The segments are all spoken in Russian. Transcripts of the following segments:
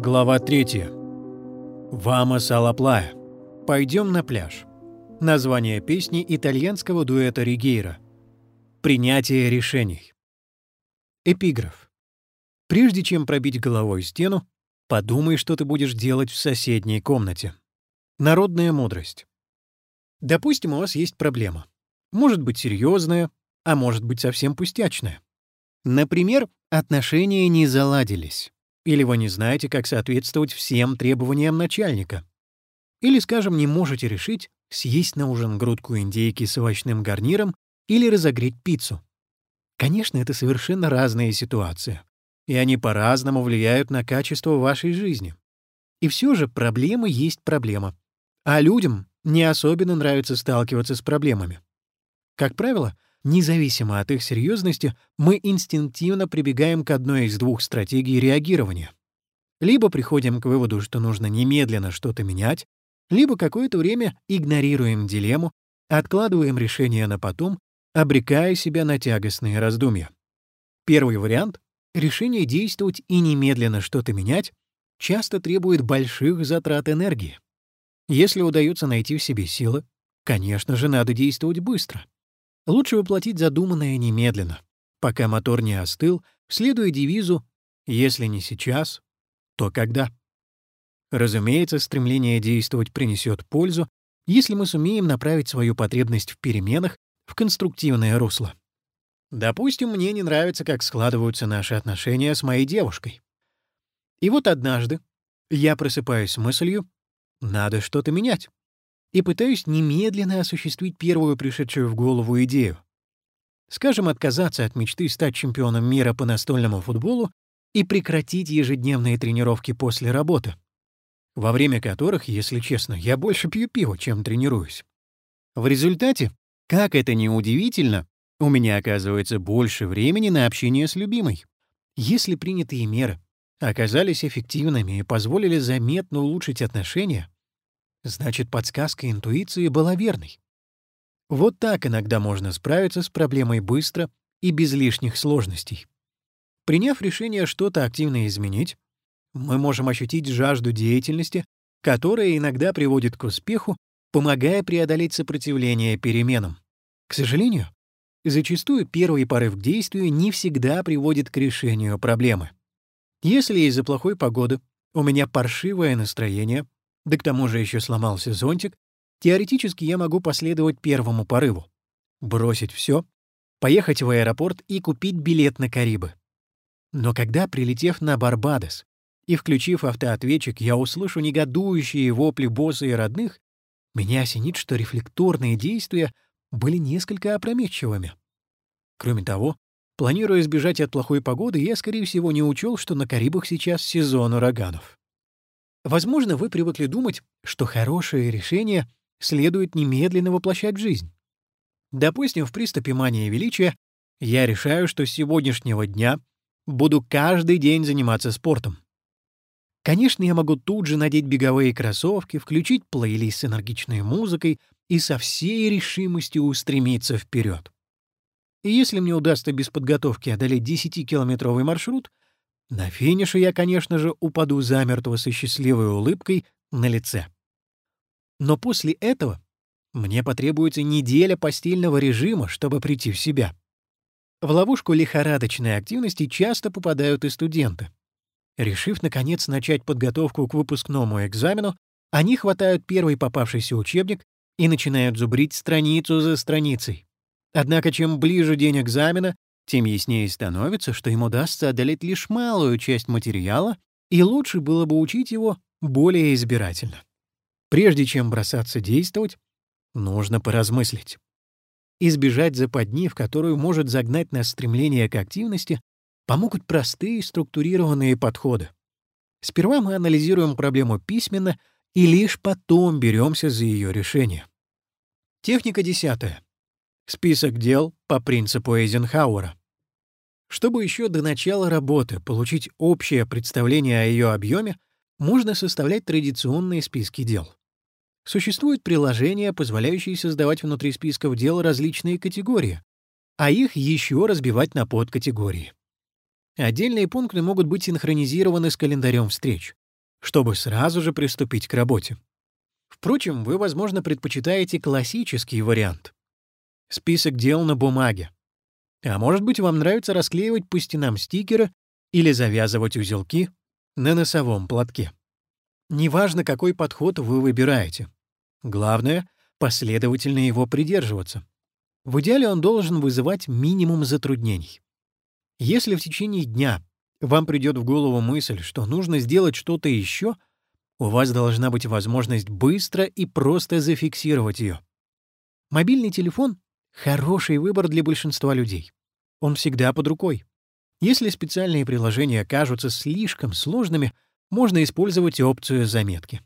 Глава 3. Вамос Алаплая. Пойдем на пляж. Название песни итальянского дуэта Ригейра. Принятие решений. Эпиграф. Прежде чем пробить головой стену, подумай, что ты будешь делать в соседней комнате. Народная мудрость. Допустим, у вас есть проблема. Может быть серьезная, а может быть совсем пустячная. Например, отношения не заладились. Или вы не знаете, как соответствовать всем требованиям начальника. Или, скажем, не можете решить, съесть на ужин грудку индейки с овощным гарниром или разогреть пиццу. Конечно, это совершенно разные ситуации, и они по-разному влияют на качество вашей жизни. И все же проблема есть проблема. А людям не особенно нравится сталкиваться с проблемами. Как правило, Независимо от их серьезности, мы инстинктивно прибегаем к одной из двух стратегий реагирования. Либо приходим к выводу, что нужно немедленно что-то менять, либо какое-то время игнорируем дилемму, откладываем решение на потом, обрекая себя на тягостные раздумья. Первый вариант — решение действовать и немедленно что-то менять — часто требует больших затрат энергии. Если удается найти в себе силы, конечно же, надо действовать быстро. Лучше воплотить задуманное немедленно, пока мотор не остыл, следуя девизу «если не сейчас, то когда?». Разумеется, стремление действовать принесет пользу, если мы сумеем направить свою потребность в переменах в конструктивное русло. Допустим, мне не нравится, как складываются наши отношения с моей девушкой. И вот однажды я просыпаюсь с мыслью «надо что-то менять» и пытаюсь немедленно осуществить первую пришедшую в голову идею. Скажем, отказаться от мечты стать чемпионом мира по настольному футболу и прекратить ежедневные тренировки после работы, во время которых, если честно, я больше пью пиво, чем тренируюсь. В результате, как это ни удивительно, у меня оказывается больше времени на общение с любимой. Если принятые меры оказались эффективными и позволили заметно улучшить отношения, Значит, подсказка интуиции была верной. Вот так иногда можно справиться с проблемой быстро и без лишних сложностей. Приняв решение что-то активно изменить, мы можем ощутить жажду деятельности, которая иногда приводит к успеху, помогая преодолеть сопротивление переменам. К сожалению, зачастую первый порыв к действию не всегда приводит к решению проблемы. Если из-за плохой погоды у меня паршивое настроение, да к тому же еще сломался зонтик, теоретически я могу последовать первому порыву. Бросить все, поехать в аэропорт и купить билет на Карибы. Но когда, прилетев на Барбадос и включив автоответчик, я услышу негодующие вопли босса и родных, меня осенит, что рефлекторные действия были несколько опрометчивыми. Кроме того, планируя избежать от плохой погоды, я, скорее всего, не учел, что на Карибах сейчас сезон ураганов. Возможно, вы привыкли думать, что хорошее решение следует немедленно воплощать в жизнь. Допустим, в приступе мании величия я решаю, что с сегодняшнего дня буду каждый день заниматься спортом. Конечно, я могу тут же надеть беговые кроссовки, включить плейлист с энергичной музыкой и со всей решимостью устремиться вперед. И если мне удастся без подготовки одолеть 10-километровый маршрут, на финише я, конечно же, упаду замертво со счастливой улыбкой на лице. Но после этого мне потребуется неделя постельного режима, чтобы прийти в себя. В ловушку лихорадочной активности часто попадают и студенты. Решив, наконец, начать подготовку к выпускному экзамену, они хватают первый попавшийся учебник и начинают зубрить страницу за страницей. Однако чем ближе день экзамена, тем яснее становится, что им удастся одолеть лишь малую часть материала, и лучше было бы учить его более избирательно. Прежде чем бросаться действовать, нужно поразмыслить. Избежать западни, в которую может загнать нас стремление к активности, помогут простые структурированные подходы. Сперва мы анализируем проблему письменно и лишь потом беремся за ее решение. Техника десятая. Список дел по принципу Эйзенхауэра. Чтобы еще до начала работы получить общее представление о ее объеме, можно составлять традиционные списки дел. Существуют приложения, позволяющие создавать внутри списков дел различные категории, а их еще разбивать на подкатегории. Отдельные пункты могут быть синхронизированы с календарем встреч, чтобы сразу же приступить к работе. Впрочем, вы, возможно, предпочитаете классический вариант. Список дел на бумаге. А может быть, вам нравится расклеивать по стенам стикеры или завязывать узелки на носовом платке. Неважно, какой подход вы выбираете. Главное — последовательно его придерживаться. В идеале он должен вызывать минимум затруднений. Если в течение дня вам придет в голову мысль, что нужно сделать что-то еще, у вас должна быть возможность быстро и просто зафиксировать ее. Мобильный телефон — хороший выбор для большинства людей. Он всегда под рукой. Если специальные приложения кажутся слишком сложными, можно использовать опцию заметки.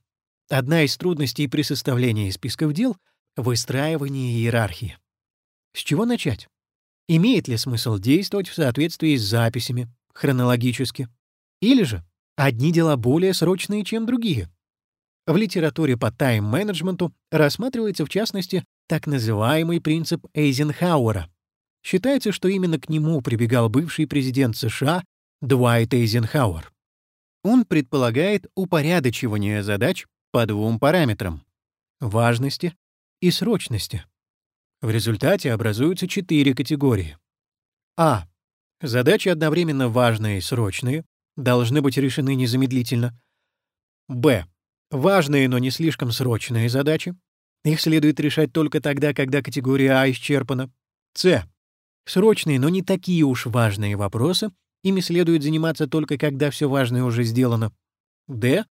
Одна из трудностей при составлении списков дел — выстраивание иерархии. С чего начать? Имеет ли смысл действовать в соответствии с записями, хронологически? Или же одни дела более срочные, чем другие? В литературе по тайм-менеджменту рассматривается, в частности, так называемый принцип Эйзенхауэра. Считается, что именно к нему прибегал бывший президент США Дуайт Эйзенхауэр. Он предполагает упорядочивание задач по двум параметрам — важности и срочности. В результате образуются четыре категории. А. Задачи одновременно важные и срочные, должны быть решены незамедлительно. Б. Важные, но не слишком срочные задачи. Их следует решать только тогда, когда категория А исчерпана. С. Срочные, но не такие уж важные вопросы. Ими следует заниматься только когда все важное уже сделано. Д.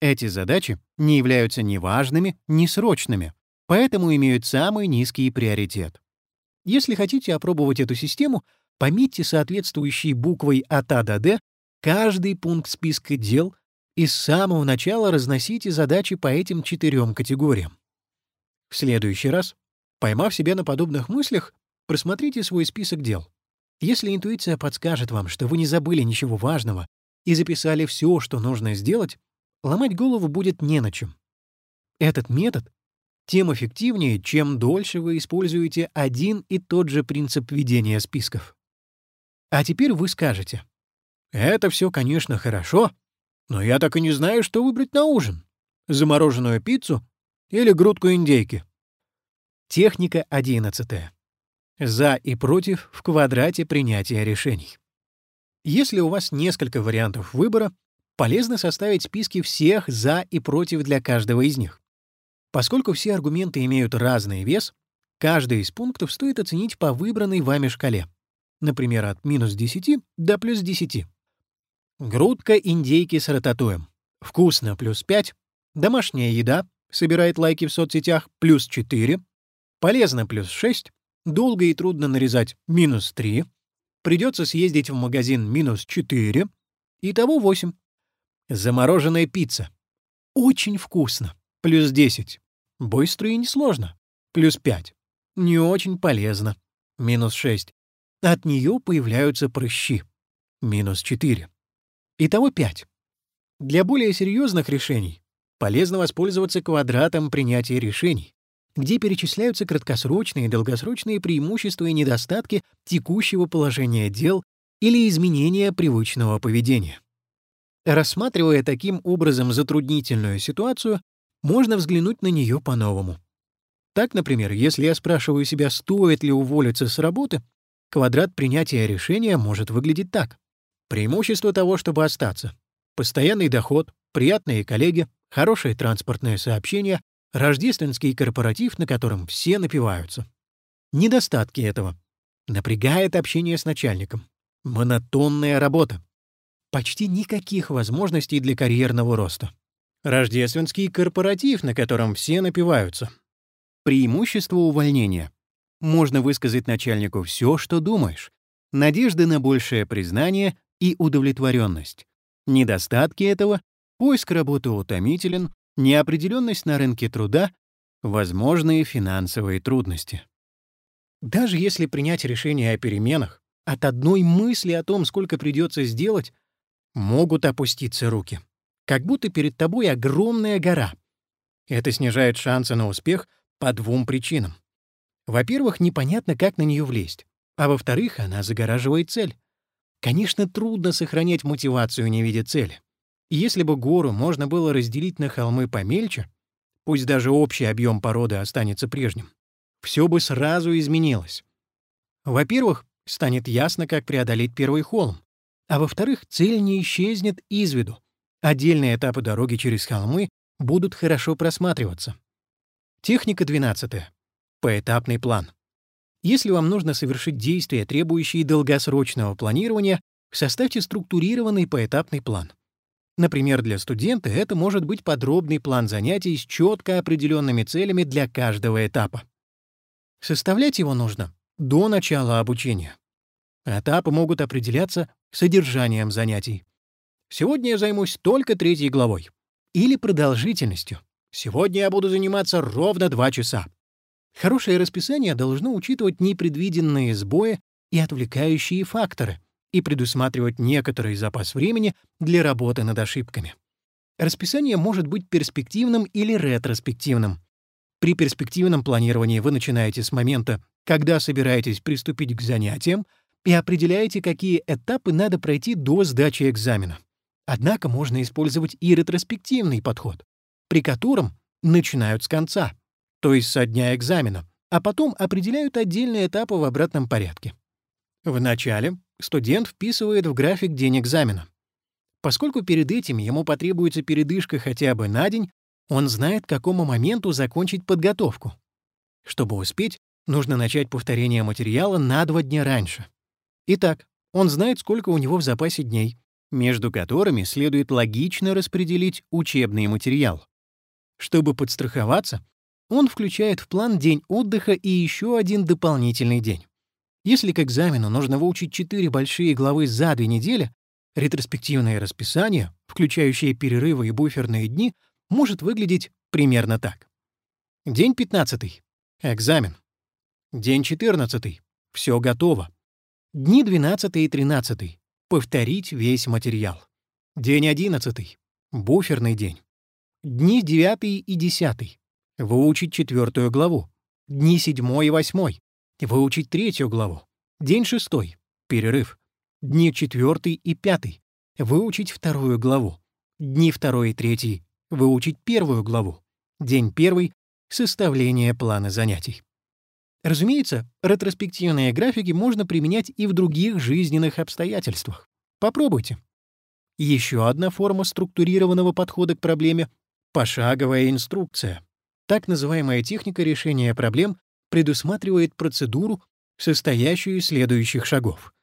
Эти задачи не являются ни важными, ни срочными, поэтому имеют самый низкий приоритет. Если хотите опробовать эту систему, пометьте соответствующей буквой от А до Д каждый пункт списка дел и с самого начала разносите задачи по этим четырем категориям. В следующий раз, поймав себя на подобных мыслях, просмотрите свой список дел. Если интуиция подскажет вам, что вы не забыли ничего важного и записали все, что нужно сделать, ломать голову будет не на чем. Этот метод тем эффективнее, чем дольше вы используете один и тот же принцип ведения списков. А теперь вы скажете, «Это все, конечно, хорошо, но я так и не знаю, что выбрать на ужин. Замороженную пиццу или грудку индейки?» Техника одиннадцатая. За и против в квадрате принятия решений. Если у вас несколько вариантов выбора, полезно составить списки всех «за» и «против» для каждого из них. Поскольку все аргументы имеют разный вес, каждый из пунктов стоит оценить по выбранной вами шкале, например, от минус 10 до плюс 10. Грудка индейки с рататуем. Вкусно — плюс 5. Домашняя еда собирает лайки в соцсетях — плюс 4. Полезно — плюс 6. Долго и трудно нарезать — минус 3. Придется съездить в магазин — минус 4. Итого 8. Замороженная пицца. Очень вкусно плюс 10. Быстро и несложно, плюс 5. Не очень полезно, минус 6. От нее появляются прыщи, минус 4. Итого 5. Для более серьезных решений полезно воспользоваться квадратом принятия решений, где перечисляются краткосрочные и долгосрочные преимущества и недостатки текущего положения дел или изменения привычного поведения. Рассматривая таким образом затруднительную ситуацию, можно взглянуть на нее по-новому. Так, например, если я спрашиваю себя, стоит ли уволиться с работы, квадрат принятия решения может выглядеть так. Преимущество того, чтобы остаться. Постоянный доход, приятные коллеги, хорошее транспортное сообщение, рождественский корпоратив, на котором все напиваются. Недостатки этого. Напрягает общение с начальником. Монотонная работа. Почти никаких возможностей для карьерного роста. Рождественский корпоратив, на котором все напиваются. Преимущество увольнения. Можно высказать начальнику все, что думаешь. Надежды на большее признание и удовлетворенность. Недостатки этого — поиск работы утомителен, неопределенность на рынке труда, возможные финансовые трудности. Даже если принять решение о переменах, от одной мысли о том, сколько придется сделать, могут опуститься руки как будто перед тобой огромная гора. Это снижает шансы на успех по двум причинам. Во-первых, непонятно, как на нее влезть, а во-вторых, она загораживает цель. Конечно, трудно сохранять мотивацию, не видя цели. Если бы гору можно было разделить на холмы помельче, пусть даже общий объем породы останется прежним, все бы сразу изменилось. Во-первых, станет ясно, как преодолеть первый холм, а во-вторых, цель не исчезнет из виду. Отдельные этапы дороги через холмы будут хорошо просматриваться. Техника 12. Поэтапный план. Если вам нужно совершить действия, требующие долгосрочного планирования, составьте структурированный поэтапный план. Например, для студента это может быть подробный план занятий с четко определенными целями для каждого этапа. Составлять его нужно до начала обучения. Этапы могут определяться содержанием занятий. Сегодня я займусь только третьей главой. Или продолжительностью. Сегодня я буду заниматься ровно два часа. Хорошее расписание должно учитывать непредвиденные сбои и отвлекающие факторы и предусматривать некоторый запас времени для работы над ошибками. Расписание может быть перспективным или ретроспективным. При перспективном планировании вы начинаете с момента, когда собираетесь приступить к занятиям, и определяете, какие этапы надо пройти до сдачи экзамена. Однако можно использовать и ретроспективный подход, при котором начинают с конца, то есть со дня экзамена, а потом определяют отдельные этапы в обратном порядке. Вначале студент вписывает в график день экзамена. Поскольку перед этим ему потребуется передышка хотя бы на день, он знает, к какому моменту закончить подготовку. Чтобы успеть, нужно начать повторение материала на два дня раньше. Итак, он знает, сколько у него в запасе дней, между которыми следует логично распределить учебный материал. Чтобы подстраховаться, он включает в план день отдыха и еще один дополнительный день. Если к экзамену нужно выучить четыре большие главы за две недели, ретроспективное расписание, включающее перерывы и буферные дни, может выглядеть примерно так. День 15. Экзамен. День 14. Все готово. Дни 12 и 13. Повторить весь материал. День 11. Буферный день. Дни 9 и 10. Выучить четвертую главу. Дни 7 и 8. Выучить третью главу. День 6. Перерыв. Дни 4 и 5. Выучить вторую главу. Дни 2 и 3 выучить первую главу. День первый — составление плана занятий. Разумеется, ретроспективные графики можно применять и в других жизненных обстоятельствах. Попробуйте. Еще одна форма структурированного подхода к проблеме — пошаговая инструкция. Так называемая техника решения проблем предусматривает процедуру, состоящую из следующих шагов.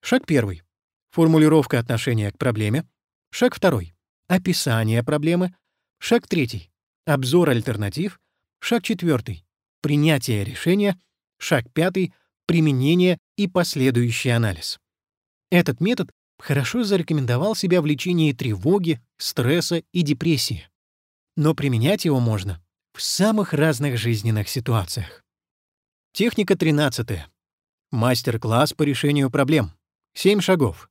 Шаг первый — формулировка отношения к проблеме. Шаг второй — описание проблемы. Шаг третий — обзор альтернатив. Шаг четвертый — принятие решения. Шаг пятый — применение и последующий анализ. Этот метод хорошо зарекомендовал себя в лечении тревоги, стресса и депрессии. Но применять его можно в самых разных жизненных ситуациях. Техника 13. Мастер-класс по решению проблем. Семь шагов.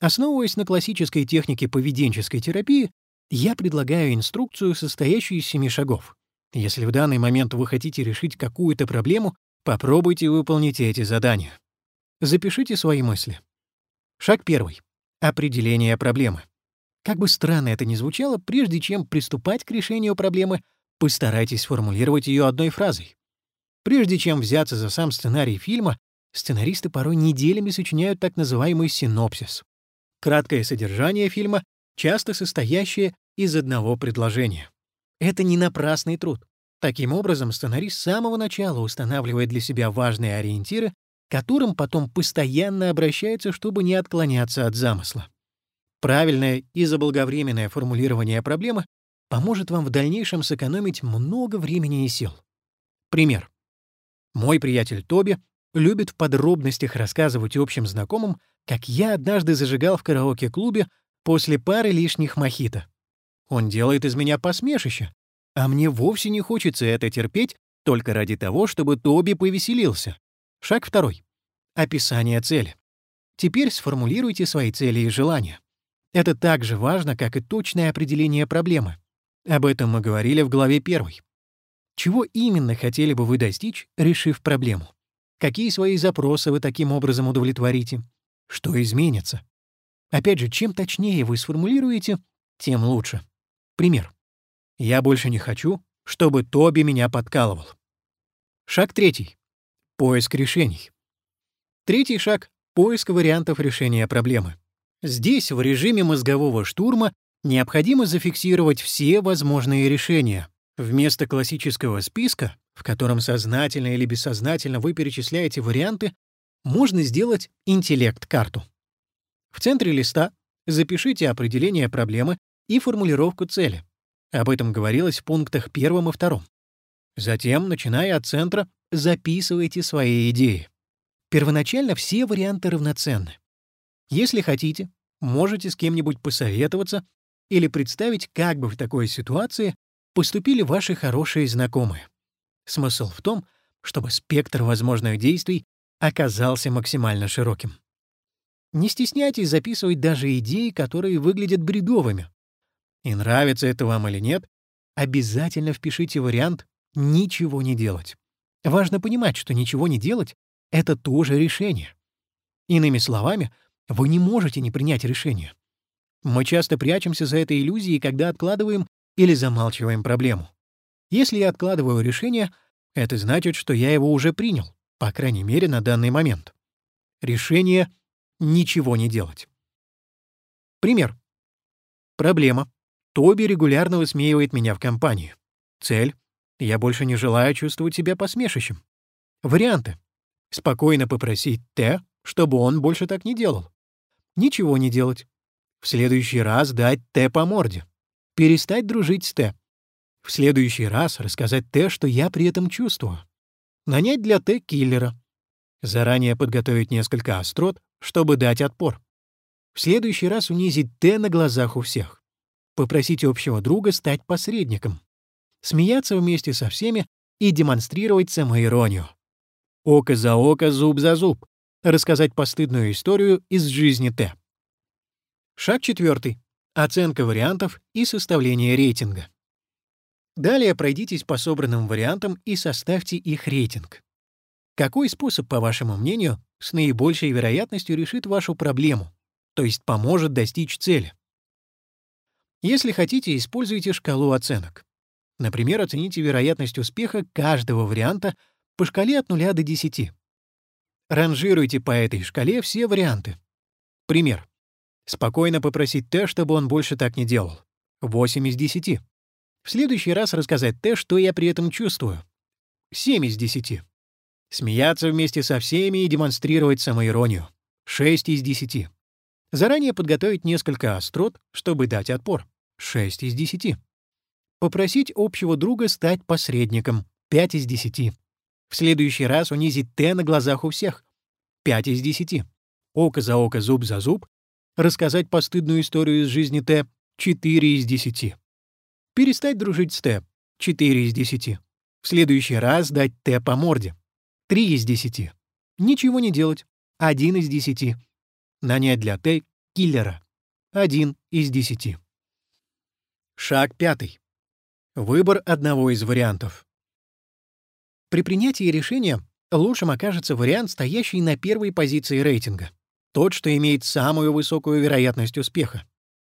Основываясь на классической технике поведенческой терапии, я предлагаю инструкцию, состоящую из семи шагов. Если в данный момент вы хотите решить какую-то проблему, попробуйте выполнить эти задания. Запишите свои мысли. Шаг первый. Определение проблемы. Как бы странно это ни звучало, прежде чем приступать к решению проблемы, постарайтесь сформулировать ее одной фразой. Прежде чем взяться за сам сценарий фильма, сценаристы порой неделями сочиняют так называемый синопсис. Краткое содержание фильма часто состоящее из одного предложения. Это не напрасный труд. Таким образом, сценарист с самого начала устанавливает для себя важные ориентиры, которым потом постоянно обращается, чтобы не отклоняться от замысла. Правильное и заблаговременное формулирование проблемы поможет вам в дальнейшем сэкономить много времени и сил. Пример. Мой приятель Тоби любит в подробностях рассказывать общим знакомым, как я однажды зажигал в караоке-клубе после пары лишних мохито. Он делает из меня посмешище, а мне вовсе не хочется это терпеть только ради того, чтобы Тоби повеселился. Шаг второй. Описание цели. Теперь сформулируйте свои цели и желания. Это так же важно, как и точное определение проблемы. Об этом мы говорили в главе первой. Чего именно хотели бы вы достичь, решив проблему? Какие свои запросы вы таким образом удовлетворите? Что изменится? Опять же, чем точнее вы сформулируете, тем лучше. Пример. Я больше не хочу, чтобы Тоби меня подкалывал. Шаг третий. Поиск решений. Третий шаг — поиск вариантов решения проблемы. Здесь, в режиме мозгового штурма, необходимо зафиксировать все возможные решения. Вместо классического списка, в котором сознательно или бессознательно вы перечисляете варианты, можно сделать интеллект-карту. В центре листа запишите определение проблемы и формулировку цели. Об этом говорилось в пунктах первом и втором. Затем, начиная от центра, записывайте свои идеи. Первоначально все варианты равноценны. Если хотите, можете с кем-нибудь посоветоваться или представить, как бы в такой ситуации поступили ваши хорошие знакомые. Смысл в том, чтобы спектр возможных действий оказался максимально широким. Не стесняйтесь записывать даже идеи, которые выглядят бредовыми. И нравится это вам или нет, обязательно впишите вариант «ничего не делать». Важно понимать, что ничего не делать — это тоже решение. Иными словами, вы не можете не принять решение. Мы часто прячемся за этой иллюзией, когда откладываем или замалчиваем проблему. Если я откладываю решение, это значит, что я его уже принял, по крайней мере, на данный момент. Решение — ничего не делать. Пример. Проблема. Тоби регулярно высмеивает меня в компании. Цель — я больше не желаю чувствовать себя посмешищем. Варианты. Спокойно попросить Т, чтобы он больше так не делал. Ничего не делать. В следующий раз дать Т по морде. Перестать дружить с Т. В следующий раз рассказать Т, что я при этом чувствую. Нанять для Т киллера. Заранее подготовить несколько острот, чтобы дать отпор. В следующий раз унизить Т на глазах у всех попросить общего друга стать посредником, смеяться вместе со всеми и демонстрировать самоиронию. Око за око, зуб за зуб. Рассказать постыдную историю из жизни Т. Шаг четвертый. Оценка вариантов и составление рейтинга. Далее пройдитесь по собранным вариантам и составьте их рейтинг. Какой способ, по вашему мнению, с наибольшей вероятностью решит вашу проблему, то есть поможет достичь цели? Если хотите, используйте шкалу оценок. Например, оцените вероятность успеха каждого варианта по шкале от 0 до 10. Ранжируйте по этой шкале все варианты. Пример. Спокойно попросить Т, чтобы он больше так не делал. 8 из 10. В следующий раз рассказать Т, что я при этом чувствую. 7 из 10. Смеяться вместе со всеми и демонстрировать самоиронию. 6 из 10. Заранее подготовить несколько острот, чтобы дать отпор. 6 из 10. Попросить общего друга стать посредником. 5 из 10. В следующий раз унизить Т на глазах у всех. 5 из 10. Око за око, зуб за зуб. Рассказать постыдную историю из жизни Т. 4 из 10. Перестать дружить с Т. 4 из 10. В следующий раз дать Т по морде. 3 из 10. Ничего не делать. 1 из 10. Нанять для Т киллера. Один из десяти. Шаг пятый. Выбор одного из вариантов. При принятии решения лучшим окажется вариант, стоящий на первой позиции рейтинга. Тот, что имеет самую высокую вероятность успеха.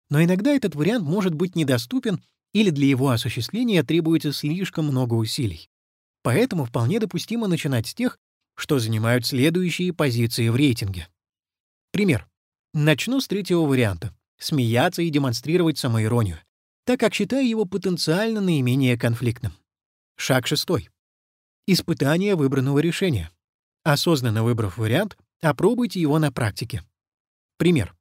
Но иногда этот вариант может быть недоступен или для его осуществления требуется слишком много усилий. Поэтому вполне допустимо начинать с тех, что занимают следующие позиции в рейтинге. Пример. Начну с третьего варианта — смеяться и демонстрировать самоиронию, так как считаю его потенциально наименее конфликтным. Шаг шестой. Испытание выбранного решения. Осознанно выбрав вариант, опробуйте его на практике. Пример.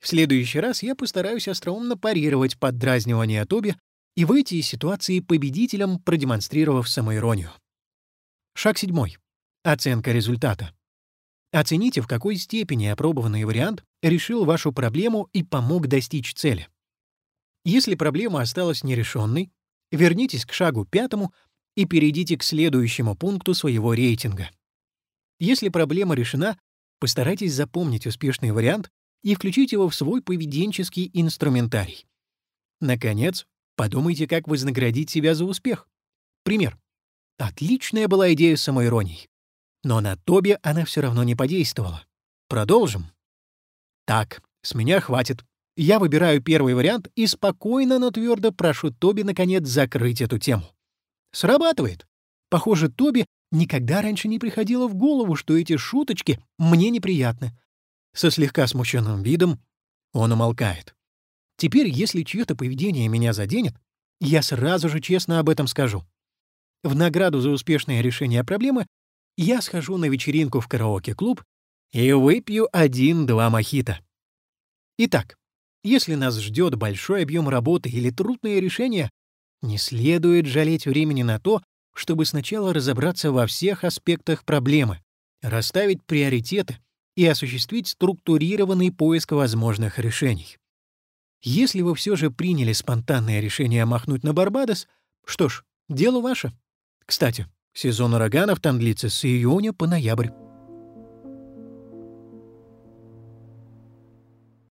В следующий раз я постараюсь остроумно парировать поддразнивание Тоби и выйти из ситуации победителем, продемонстрировав самоиронию. Шаг седьмой. Оценка результата. Оцените, в какой степени опробованный вариант решил вашу проблему и помог достичь цели. Если проблема осталась нерешенной, вернитесь к шагу пятому и перейдите к следующему пункту своего рейтинга. Если проблема решена, постарайтесь запомнить успешный вариант и включить его в свой поведенческий инструментарий. Наконец, подумайте, как вознаградить себя за успех. Пример. Отличная была идея с самоиронией. Но на Тоби она все равно не подействовала. Продолжим. Так, с меня хватит. Я выбираю первый вариант и спокойно, но твердо прошу Тоби наконец закрыть эту тему. Срабатывает. Похоже, Тоби никогда раньше не приходило в голову, что эти шуточки мне неприятны. Со слегка смущенным видом он умолкает. Теперь, если чье-то поведение меня заденет, я сразу же честно об этом скажу. В награду за успешное решение проблемы я схожу на вечеринку в караоке-клуб и выпью один-два мохито. Итак, если нас ждет большой объем работы или трудное решение, не следует жалеть времени на то, чтобы сначала разобраться во всех аспектах проблемы, расставить приоритеты и осуществить структурированный поиск возможных решений. Если вы все же приняли спонтанное решение махнуть на Барбадос, что ж, дело ваше. Кстати, сезон ураганов там длится с июня по ноябрь.